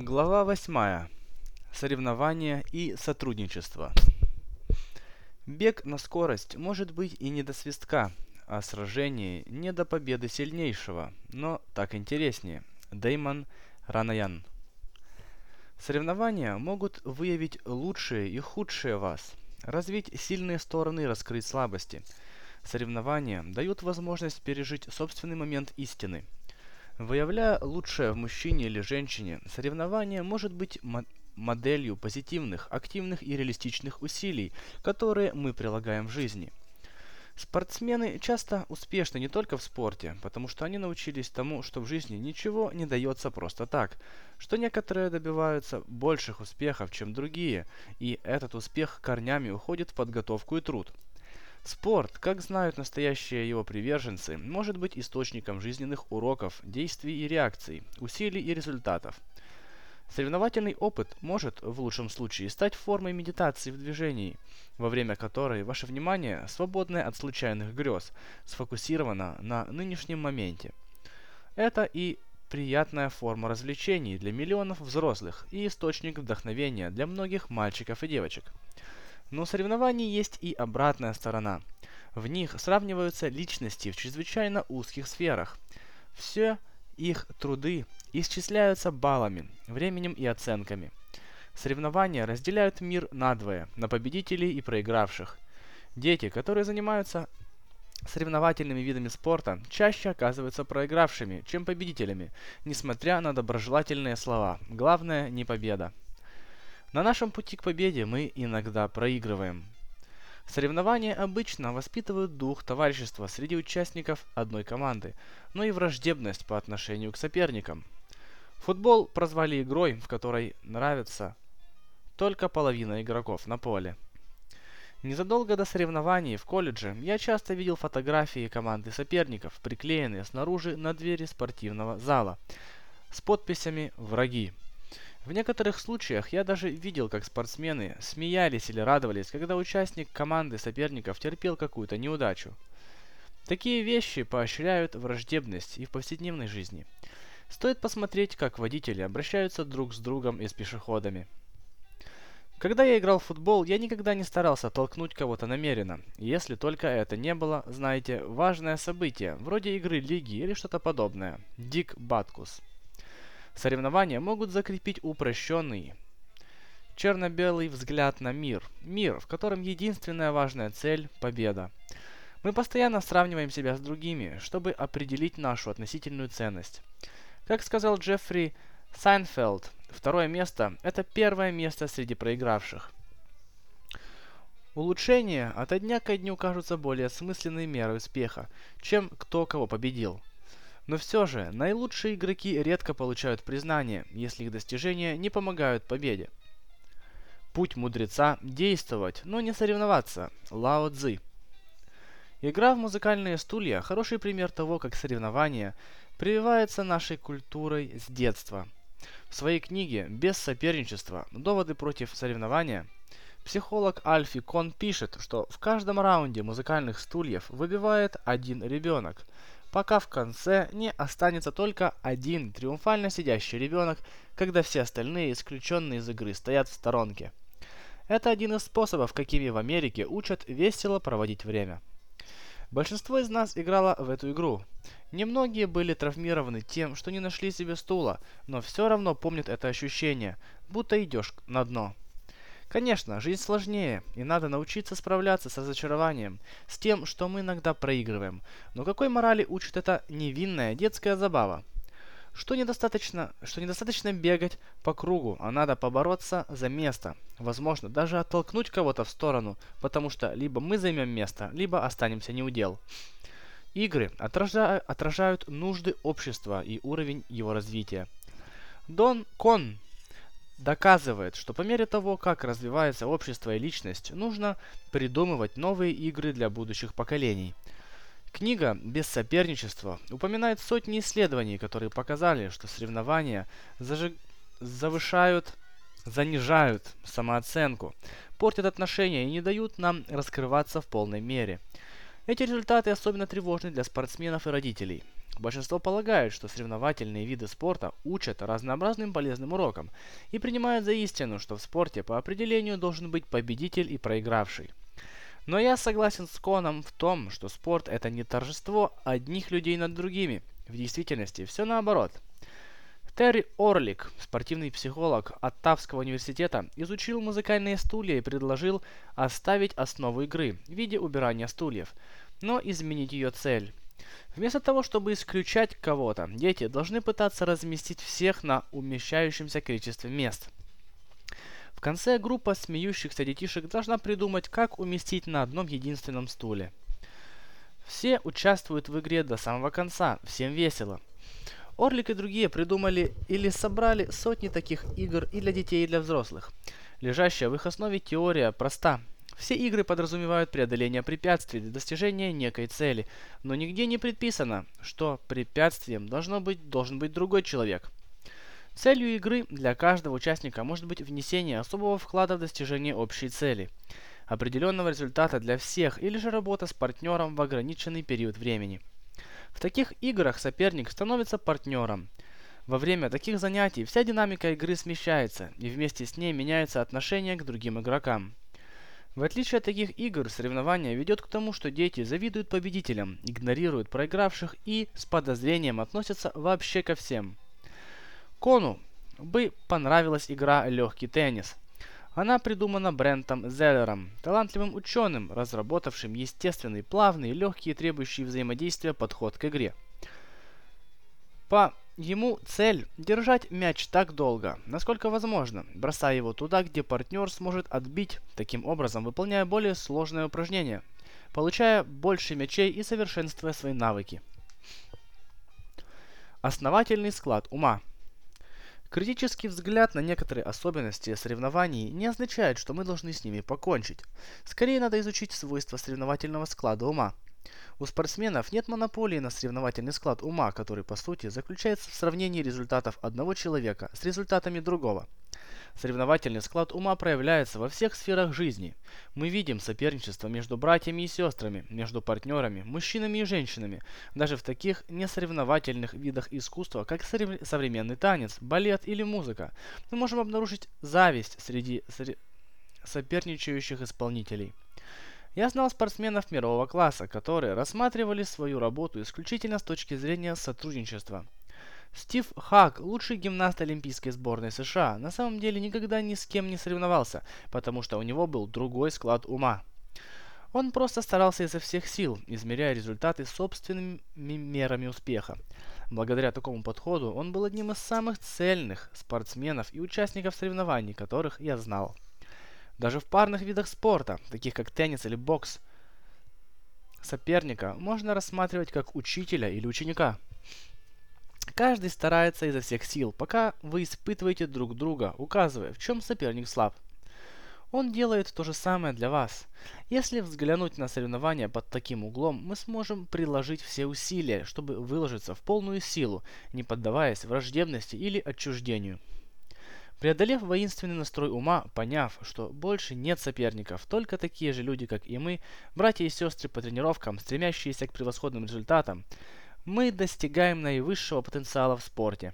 Глава 8. Соревнования и сотрудничество. Бег на скорость может быть и не до свистка, а сражение не до победы сильнейшего, но так интереснее. Деймон Ранаян. Соревнования могут выявить лучшее и худшее вас, развить сильные стороны и раскрыть слабости. Соревнования дают возможность пережить собственный момент истины – Выявляя лучшее в мужчине или женщине, соревнование может быть моделью позитивных, активных и реалистичных усилий, которые мы прилагаем в жизни. Спортсмены часто успешны не только в спорте, потому что они научились тому, что в жизни ничего не дается просто так, что некоторые добиваются больших успехов, чем другие, и этот успех корнями уходит в подготовку и труд. Спорт, как знают настоящие его приверженцы, может быть источником жизненных уроков, действий и реакций, усилий и результатов. Соревновательный опыт может, в лучшем случае, стать формой медитации в движении, во время которой ваше внимание, свободное от случайных грез, сфокусировано на нынешнем моменте. Это и приятная форма развлечений для миллионов взрослых и источник вдохновения для многих мальчиков и девочек. Но у соревнований есть и обратная сторона. В них сравниваются личности в чрезвычайно узких сферах. Все их труды исчисляются баллами, временем и оценками. Соревнования разделяют мир надвое, на победителей и проигравших. Дети, которые занимаются соревновательными видами спорта, чаще оказываются проигравшими, чем победителями, несмотря на доброжелательные слова. Главное не победа. На нашем пути к победе мы иногда проигрываем. Соревнования обычно воспитывают дух товарищества среди участников одной команды, но и враждебность по отношению к соперникам. Футбол прозвали игрой, в которой нравится только половина игроков на поле. Незадолго до соревнований в колледже я часто видел фотографии команды соперников, приклеенные снаружи на двери спортивного зала, с подписями «Враги». В некоторых случаях я даже видел, как спортсмены смеялись или радовались, когда участник команды соперников терпел какую-то неудачу. Такие вещи поощряют враждебность и в повседневной жизни. Стоит посмотреть, как водители обращаются друг с другом и с пешеходами. Когда я играл в футбол, я никогда не старался толкнуть кого-то намеренно, если только это не было, знаете, важное событие, вроде игры лиги или что-то подобное. Дик Баткус. Соревнования могут закрепить упрощенный, черно-белый взгляд на мир. Мир, в котором единственная важная цель – победа. Мы постоянно сравниваем себя с другими, чтобы определить нашу относительную ценность. Как сказал Джеффри Сайнфелд, второе место – это первое место среди проигравших. Улучшения от дня ко дню кажутся более осмысленной мерой успеха, чем кто кого победил. Но все же, наилучшие игроки редко получают признание, если их достижения не помогают победе. Путь мудреца – действовать, но не соревноваться. Лао Цзи. Игра в музыкальные стулья – хороший пример того, как соревнование прививается нашей культурой с детства. В своей книге «Без соперничества. Доводы против соревнования» психолог Альфи Кон пишет, что в каждом раунде музыкальных стульев выбивает один ребенок – пока в конце не останется только один триумфально сидящий ребенок, когда все остальные, исключенные из игры, стоят в сторонке. Это один из способов, какими в Америке учат весело проводить время. Большинство из нас играло в эту игру. Немногие были травмированы тем, что не нашли себе стула, но все равно помнят это ощущение, будто идешь на дно. Конечно, жизнь сложнее, и надо научиться справляться с разочарованием, с тем, что мы иногда проигрываем. Но какой морали учит эта невинная детская забава? Что недостаточно, что недостаточно бегать по кругу, а надо побороться за место. Возможно, даже оттолкнуть кого-то в сторону, потому что либо мы займем место, либо останемся неудел. Игры отража отражают нужды общества и уровень его развития. Дон Кон доказывает, что по мере того, как развивается общество и личность, нужно придумывать новые игры для будущих поколений. Книга «Без соперничества» упоминает сотни исследований, которые показали, что соревнования зажиг... завышают, занижают самооценку, портят отношения и не дают нам раскрываться в полной мере. Эти результаты особенно тревожны для спортсменов и родителей. Большинство полагает, что соревновательные виды спорта учат разнообразным полезным урокам и принимают за истину, что в спорте по определению должен быть победитель и проигравший. Но я согласен с Коном в том, что спорт это не торжество одних людей над другими. В действительности все наоборот. Терри Орлик, спортивный психолог от Тавского университета, изучил музыкальные стулья и предложил оставить основу игры в виде убирания стульев, но изменить ее цель. Вместо того, чтобы исключать кого-то, дети должны пытаться разместить всех на умещающемся количестве мест. В конце группа смеющихся детишек должна придумать, как уместить на одном единственном стуле. Все участвуют в игре до самого конца, всем весело. Орлик и другие придумали или собрали сотни таких игр и для детей, и для взрослых. Лежащая в их основе теория проста – все игры подразумевают преодоление препятствий для достижения некой цели, но нигде не предписано, что препятствием должно быть, должен быть другой человек. Целью игры для каждого участника может быть внесение особого вклада в достижение общей цели, определенного результата для всех или же работа с партнером в ограниченный период времени. В таких играх соперник становится партнером. Во время таких занятий вся динамика игры смещается, и вместе с ней меняется отношение к другим игрокам. В отличие от таких игр, соревнование ведет к тому, что дети завидуют победителям, игнорируют проигравших и с подозрением относятся вообще ко всем. Кону бы понравилась игра «Легкий теннис». Она придумана Брентом Зеллером, талантливым ученым, разработавшим естественный, плавный, легкий и требующий взаимодействия подход к игре. По Ему цель – держать мяч так долго, насколько возможно, бросая его туда, где партнер сможет отбить, таким образом выполняя более сложное упражнение, получая больше мячей и совершенствуя свои навыки. Основательный склад ума. Критический взгляд на некоторые особенности соревнований не означает, что мы должны с ними покончить. Скорее надо изучить свойства соревновательного склада ума – у спортсменов нет монополии на соревновательный склад ума, который по сути заключается в сравнении результатов одного человека с результатами другого. Соревновательный склад ума проявляется во всех сферах жизни. Мы видим соперничество между братьями и сестрами, между партнерами, мужчинами и женщинами, даже в таких несоревновательных видах искусства, как современный танец, балет или музыка. Мы можем обнаружить зависть среди соперничающих исполнителей. Я знал спортсменов мирового класса, которые рассматривали свою работу исключительно с точки зрения сотрудничества. Стив Хак, лучший гимнаст Олимпийской сборной США, на самом деле никогда ни с кем не соревновался, потому что у него был другой склад ума. Он просто старался изо всех сил, измеряя результаты собственными мерами успеха. Благодаря такому подходу он был одним из самых цельных спортсменов и участников соревнований, которых я знал. Даже в парных видах спорта, таких как теннис или бокс, соперника можно рассматривать как учителя или ученика. Каждый старается изо всех сил, пока вы испытываете друг друга, указывая, в чем соперник слаб. Он делает то же самое для вас. Если взглянуть на соревнования под таким углом, мы сможем приложить все усилия, чтобы выложиться в полную силу, не поддаваясь враждебности или отчуждению. Преодолев воинственный настрой ума, поняв, что больше нет соперников, только такие же люди, как и мы, братья и сестры по тренировкам, стремящиеся к превосходным результатам, мы достигаем наивысшего потенциала в спорте.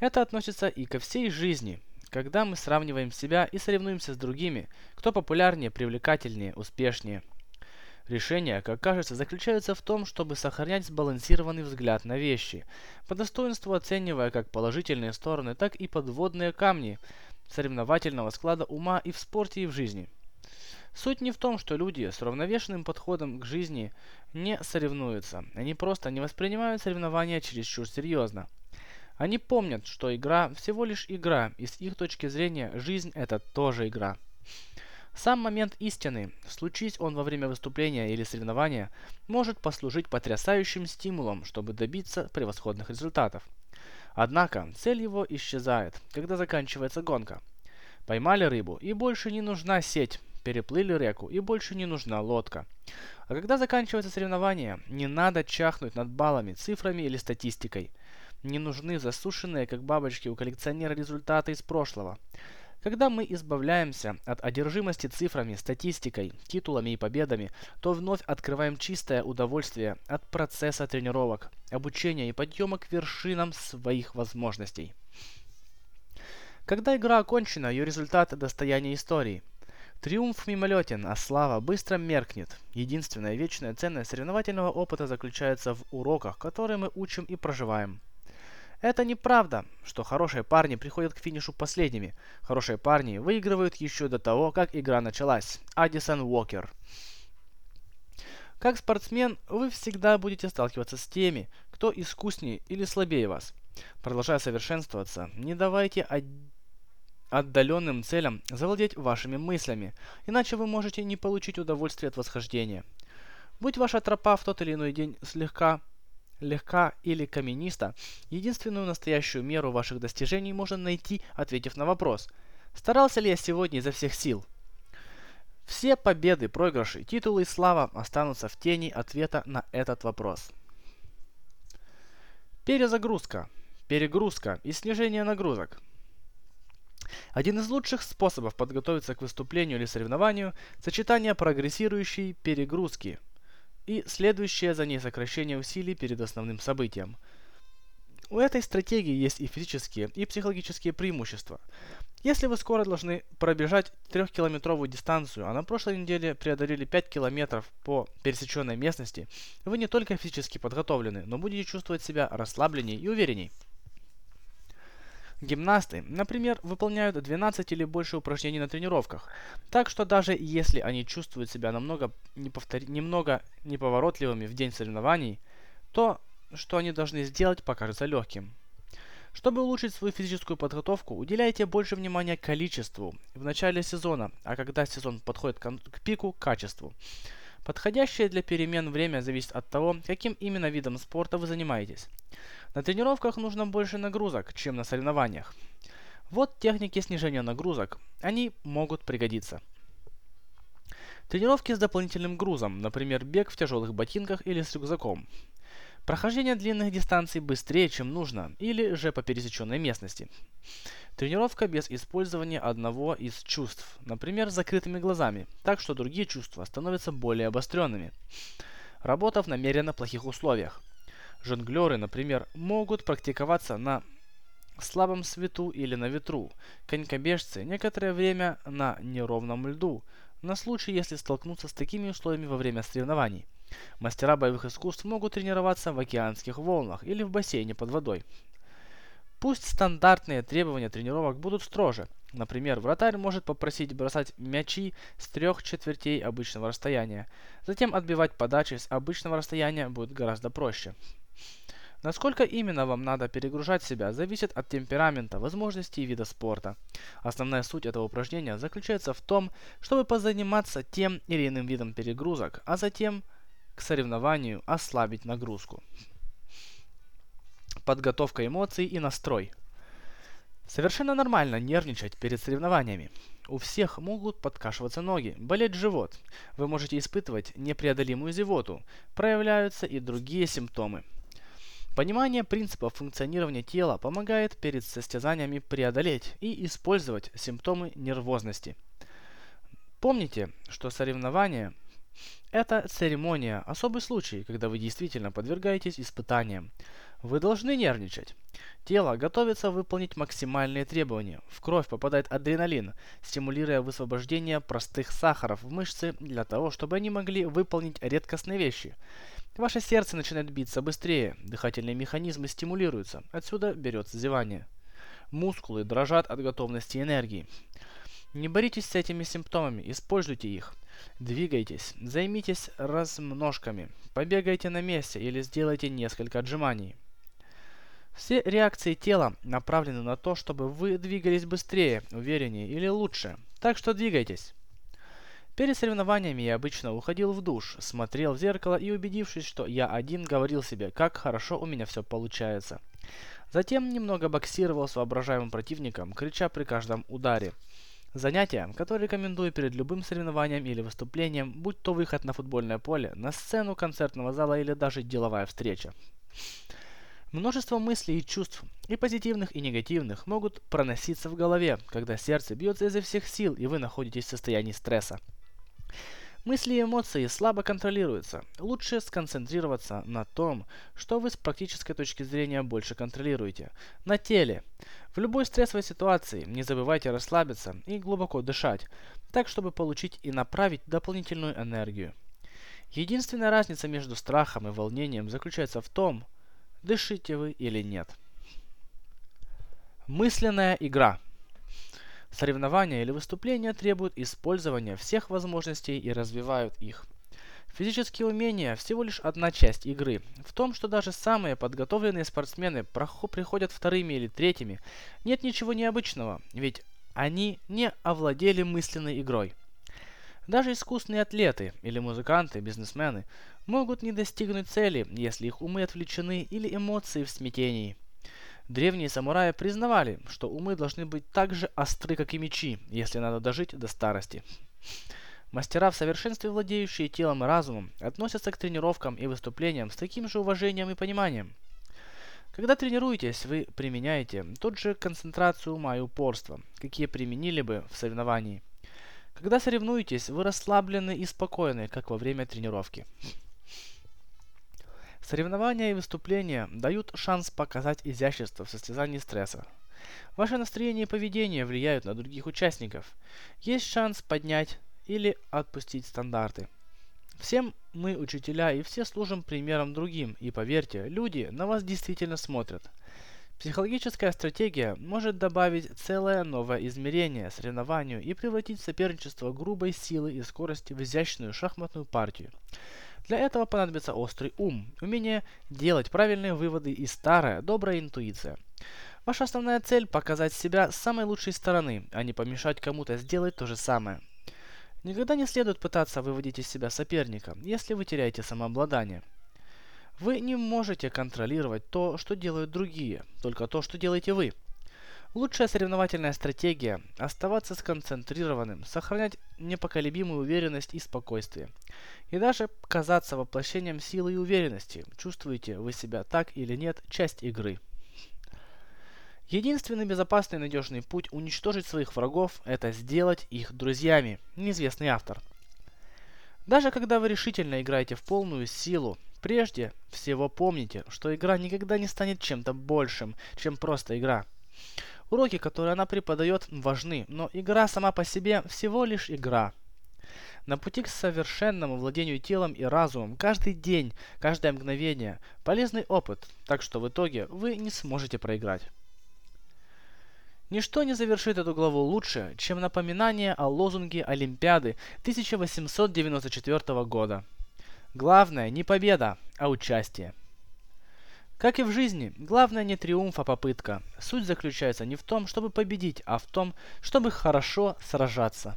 Это относится и ко всей жизни, когда мы сравниваем себя и соревнуемся с другими, кто популярнее, привлекательнее, успешнее – Решение, как кажется, заключается в том, чтобы сохранять сбалансированный взгляд на вещи, по достоинству оценивая как положительные стороны, так и подводные камни соревновательного склада ума и в спорте, и в жизни. Суть не в том, что люди с равновешенным подходом к жизни не соревнуются, они просто не воспринимают соревнования чересчур серьезно. Они помнят, что игра всего лишь игра, и с их точки зрения жизнь это тоже игра. Сам момент истины, случись он во время выступления или соревнования, может послужить потрясающим стимулом, чтобы добиться превосходных результатов. Однако цель его исчезает, когда заканчивается гонка. Поймали рыбу, и больше не нужна сеть, переплыли реку, и больше не нужна лодка. А когда заканчивается соревнование, не надо чахнуть над баллами, цифрами или статистикой. Не нужны засушенные, как бабочки у коллекционера, результаты из прошлого. Когда мы избавляемся от одержимости цифрами, статистикой, титулами и победами, то вновь открываем чистое удовольствие от процесса тренировок, обучения и подъема к вершинам своих возможностей. Когда игра окончена, ее результат – достояние истории. Триумф мимолетен, а слава быстро меркнет. Единственная вечная ценность соревновательного опыта заключается в уроках, которые мы учим и проживаем. Это неправда, что хорошие парни приходят к финишу последними. Хорошие парни выигрывают еще до того, как игра началась. Адисон Уокер. Как спортсмен, вы всегда будете сталкиваться с теми, кто искуснее или слабее вас. Продолжая совершенствоваться, не давайте отдаленным целям завладеть вашими мыслями, иначе вы можете не получить удовольствие от восхождения. Будь ваша тропа в тот или иной день слегка легка или камениста, единственную настоящую меру ваших достижений можно найти, ответив на вопрос «Старался ли я сегодня изо всех сил?» Все победы, проигрыши, титулы и слава останутся в тени ответа на этот вопрос. Перезагрузка, перегрузка и снижение нагрузок. Один из лучших способов подготовиться к выступлению или соревнованию – сочетание прогрессирующей перегрузки – и следующее за ней сокращение усилий перед основным событием. У этой стратегии есть и физические, и психологические преимущества. Если вы скоро должны пробежать трехкилометровую дистанцию, а на прошлой неделе преодолели 5 километров по пересеченной местности, вы не только физически подготовлены, но будете чувствовать себя расслабленней и уверенней. Гимнасты, например, выполняют 12 или больше упражнений на тренировках, так что даже если они чувствуют себя намного неповтор... немного неповоротливыми в день соревнований, то, что они должны сделать, покажется легким. Чтобы улучшить свою физическую подготовку, уделяйте больше внимания количеству в начале сезона, а когда сезон подходит к пику – качеству. Подходящее для перемен время зависит от того, каким именно видом спорта вы занимаетесь. На тренировках нужно больше нагрузок, чем на соревнованиях. Вот техники снижения нагрузок. Они могут пригодиться. Тренировки с дополнительным грузом, например, бег в тяжелых ботинках или с рюкзаком. Прохождение длинных дистанций быстрее, чем нужно, или же по пересеченной местности. Тренировка без использования одного из чувств, например, закрытыми глазами, так что другие чувства становятся более обостренными. Работа в намеренно плохих условиях. Жонглеры, например, могут практиковаться на слабом свету или на ветру. Конькобежцы некоторое время на неровном льду, на случай, если столкнутся с такими условиями во время соревнований. Мастера боевых искусств могут тренироваться в океанских волнах или в бассейне под водой. Пусть стандартные требования тренировок будут строже. Например, вратарь может попросить бросать мячи с трех четвертей обычного расстояния. Затем отбивать подачи с обычного расстояния будет гораздо проще. Насколько именно вам надо перегружать себя, зависит от темперамента, возможностей и вида спорта. Основная суть этого упражнения заключается в том, чтобы позаниматься тем или иным видом перегрузок, а затем к соревнованию ослабить нагрузку. Подготовка эмоций и настрой. Совершенно нормально нервничать перед соревнованиями. У всех могут подкашиваться ноги, болеть живот. Вы можете испытывать непреодолимую зевоту. Проявляются и другие симптомы – Понимание принципов функционирования тела помогает перед состязаниями преодолеть и использовать симптомы нервозности. Помните, что соревнование – это церемония, особый случай, когда вы действительно подвергаетесь испытаниям. Вы должны нервничать. Тело готовится выполнить максимальные требования. В кровь попадает адреналин, стимулируя высвобождение простых сахаров в мышцы для того, чтобы они могли выполнить редкостные вещи – Ваше сердце начинает биться быстрее, дыхательные механизмы стимулируются, отсюда берется зевание. Мускулы дрожат от готовности энергии. Не боритесь с этими симптомами, используйте их. Двигайтесь, займитесь размножками, побегайте на месте или сделайте несколько отжиманий. Все реакции тела направлены на то, чтобы вы двигались быстрее, увереннее или лучше. Так что двигайтесь. Перед соревнованиями я обычно уходил в душ, смотрел в зеркало и, убедившись, что я один, говорил себе, как хорошо у меня все получается. Затем немного боксировал с воображаемым противником, крича при каждом ударе. Занятие, которое рекомендую перед любым соревнованием или выступлением, будь то выход на футбольное поле, на сцену концертного зала или даже деловая встреча. Множество мыслей и чувств, и позитивных, и негативных, могут проноситься в голове, когда сердце бьется изо всех сил, и вы находитесь в состоянии стресса. Мысли и эмоции слабо контролируются. Лучше сконцентрироваться на том, что вы с практической точки зрения больше контролируете. На теле. В любой стрессовой ситуации не забывайте расслабиться и глубоко дышать, так чтобы получить и направить дополнительную энергию. Единственная разница между страхом и волнением заключается в том, дышите вы или нет. Мысленная игра – Соревнования или выступления требуют использования всех возможностей и развивают их. Физические умения – всего лишь одна часть игры. В том, что даже самые подготовленные спортсмены приходят вторыми или третьими, нет ничего необычного, ведь они не овладели мысленной игрой. Даже искусные атлеты или музыканты, бизнесмены могут не достигнуть цели, если их умы отвлечены или эмоции в смятении – Древние самураи признавали, что умы должны быть так же остры, как и мечи, если надо дожить до старости. Мастера в совершенстве владеющие телом и разумом относятся к тренировкам и выступлениям с таким же уважением и пониманием. Когда тренируетесь, вы применяете тот же концентрацию ума и упорство, какие применили бы в соревновании. Когда соревнуетесь, вы расслаблены и спокойны, как во время тренировки. Соревнования и выступления дают шанс показать изящество в состязании стресса. Ваше настроение и поведение влияют на других участников. Есть шанс поднять или отпустить стандарты. Всем мы учителя и все служим примером другим, и поверьте, люди на вас действительно смотрят. Психологическая стратегия может добавить целое новое измерение соревнованию и превратить соперничество грубой силы и скорости в изящную шахматную партию. Для этого понадобится острый ум, умение делать правильные выводы и старая, добрая интуиция. Ваша основная цель – показать себя с самой лучшей стороны, а не помешать кому-то сделать то же самое. Никогда не следует пытаться выводить из себя соперника, если вы теряете самообладание. Вы не можете контролировать то, что делают другие, только то, что делаете вы – Лучшая соревновательная стратегия – оставаться сконцентрированным, сохранять непоколебимую уверенность и спокойствие. И даже казаться воплощением силы и уверенности, чувствуете вы себя так или нет, часть игры. Единственный безопасный и надежный путь уничтожить своих врагов – это сделать их друзьями. Неизвестный автор. Даже когда вы решительно играете в полную силу, прежде всего помните, что игра никогда не станет чем-то большим, чем просто игра. Уроки, которые она преподает, важны, но игра сама по себе всего лишь игра. На пути к совершенному владению телом и разумом каждый день, каждое мгновение – полезный опыт, так что в итоге вы не сможете проиграть. Ничто не завершит эту главу лучше, чем напоминание о лозунге Олимпиады 1894 года. Главное не победа, а участие. Как и в жизни, главное не триумф, а попытка. Суть заключается не в том, чтобы победить, а в том, чтобы хорошо сражаться.